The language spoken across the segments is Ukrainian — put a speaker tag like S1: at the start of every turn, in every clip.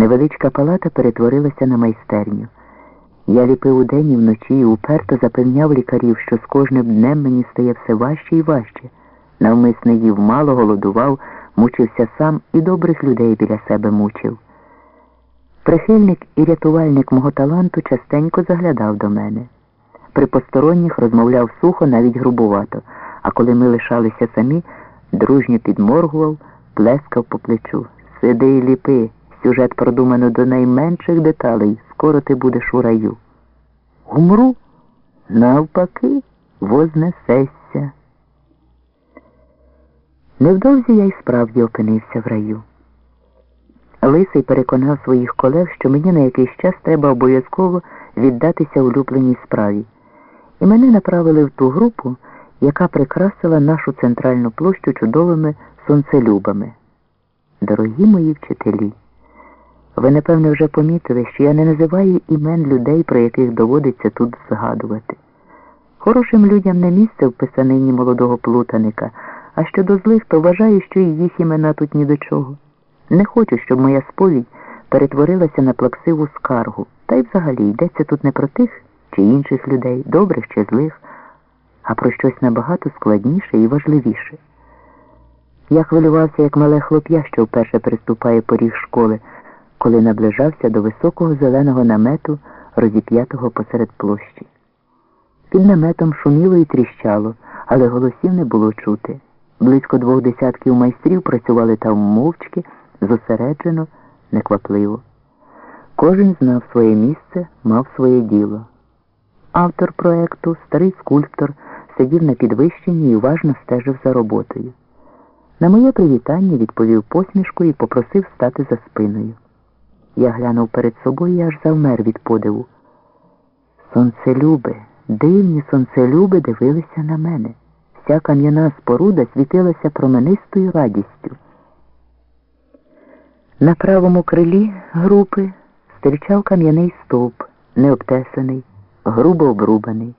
S1: Невеличка палата перетворилася на майстерню. Я ліпив удень і вночі і уперто запевняв лікарів, що з кожним днем мені стає все важче і важче. Навмисне їв мало, голодував, мучився сам і добрих людей біля себе мучив. Прихильник і рятувальник мого таланту частенько заглядав до мене. При посторонніх розмовляв сухо, навіть грубувато, а коли ми лишалися самі, дружньо підморгував, плескав по плечу. Сиди і ліпи, сюжет продумано до найменших деталей, скоро ти будеш у раю. Умру? Навпаки, вознесешся. Невдовзі я й справді опинився в раю. Лисий переконав своїх колег, що мені на якийсь час треба обов'язково віддатися улюбленій справі, і мене направили в ту групу, яка прикрасила нашу центральну площу чудовими сонцелюбами. Дорогі мої вчителі, ви, напевне, вже помітили, що я не називаю імен людей, про яких доводиться тут згадувати. Хорошим людям не місце в писанині молодого плутаника, а щодо злих, то вважаю, що і їх імена тут ні до чого. Не хочу, щоб моя сповідь перетворилася на плаксиву скаргу, та й взагалі йдеться тут не про тих чи інших людей, добрих чи злих, а про щось набагато складніше і важливіше. Я хвилювався, як мале хлоп'я, що вперше приступає поріг школи, коли наближався до високого зеленого намету, розіп'ятого посеред площі. Під наметом шуміло і тріщало, але голосів не було чути. Близько двох десятків майстрів працювали там мовчки, зосереджено, неквапливо. Кожен знав своє місце, мав своє діло. Автор проекту, старий скульптор, сидів на підвищенні і уважно стежив за роботою. На моє привітання відповів посмішкою і попросив стати за спиною. Я глянув перед собою і аж завмер від подиву. Сонцелюби, дивні сонцелюби дивилися на мене. Вся кам'яна споруда світилася променистою радістю. На правому крилі групи стирчав кам'яний стовп, необтесаний, грубо обрубаний.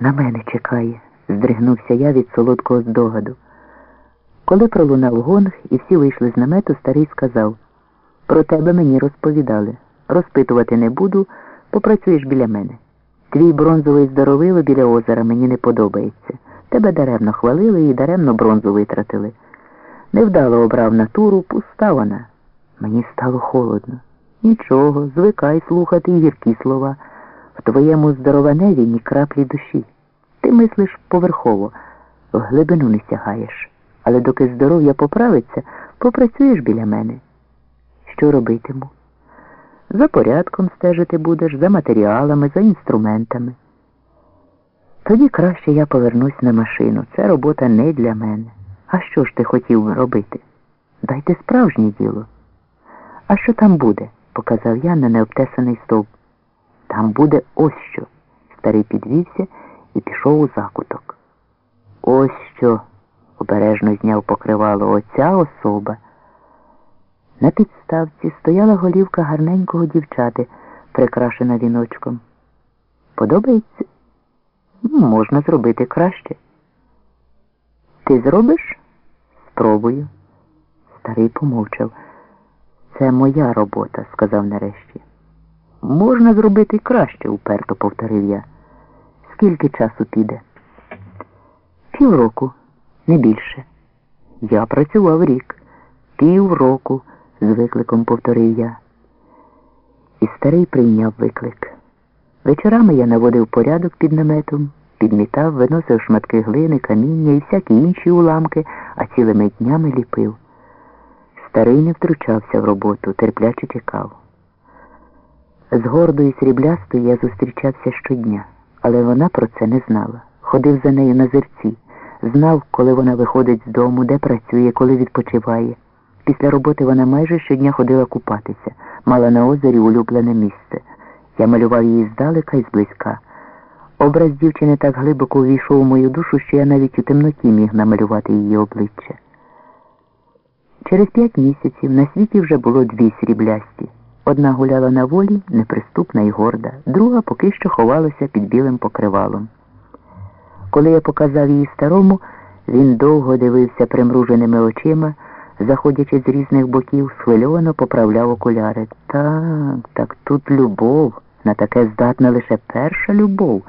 S1: На мене чекає, здригнувся я від солодкого здогаду. Коли пролунав гонг і всі вийшли з намету, старий сказав про тебе мені розповідали. Розпитувати не буду, попрацюєш біля мене. Твій бронзовий здоровило біля озера мені не подобається. Тебе даремно хвалили і даремно бронзу витратили. Невдало обрав натуру, пуста вона. Мені стало холодно. Нічого, звикай слухати гіркі слова. В твоєму здорованеві ні краплі душі. Ти мислиш поверхово, в глибину не сягаєш. Але доки здоров'я поправиться, попрацюєш біля мене. Що робитиму? За порядком стежити будеш, за матеріалами, за інструментами. Тоді краще я повернусь на машину. Це робота не для мене. А що ж ти хотів робити? Дайте справжнє діло. А що там буде? показав я на необтесаний стовп. Там буде ось що. Старий підвівся і пішов у закуток. Ось що, обережно зняв покривало оця особа. На підставці стояла голівка гарненького дівчати, прикрашена віночком. Подобається? Можна зробити краще. Ти зробиш? Спробую. Старий помовчав. Це моя робота, сказав нарешті. Можна зробити краще, уперто повторив я. Скільки часу піде? Півроку, не більше. Я працював рік. Півроку, з викликом повторив я. І старий прийняв виклик. Вечорами я наводив порядок під наметом, підмітав, виносив шматки глини, каміння і всякі інші уламки, а цілими днями ліпив. Старий не втручався в роботу, терпляче чекав. З гордою сріблястою я зустрічався щодня, але вона про це не знала. Ходив за нею на зерці, знав, коли вона виходить з дому, де працює, коли відпочиває. Після роботи вона майже щодня ходила купатися, мала на озері улюблене місце. Я малював її здалека і зблизька. Образ дівчини так глибоко увійшов у мою душу, що я навіть у темноті міг намалювати її обличчя. Через п'ять місяців на світі вже було дві сріблясті. Одна гуляла на волі, неприступна і горда, друга поки що ховалася під білим покривалом. Коли я показав її старому, він довго дивився примруженими очима, заходячи з різних боків, схвильовано поправляв окуляри. Так, так тут любов. На таке здатна лише перша любов.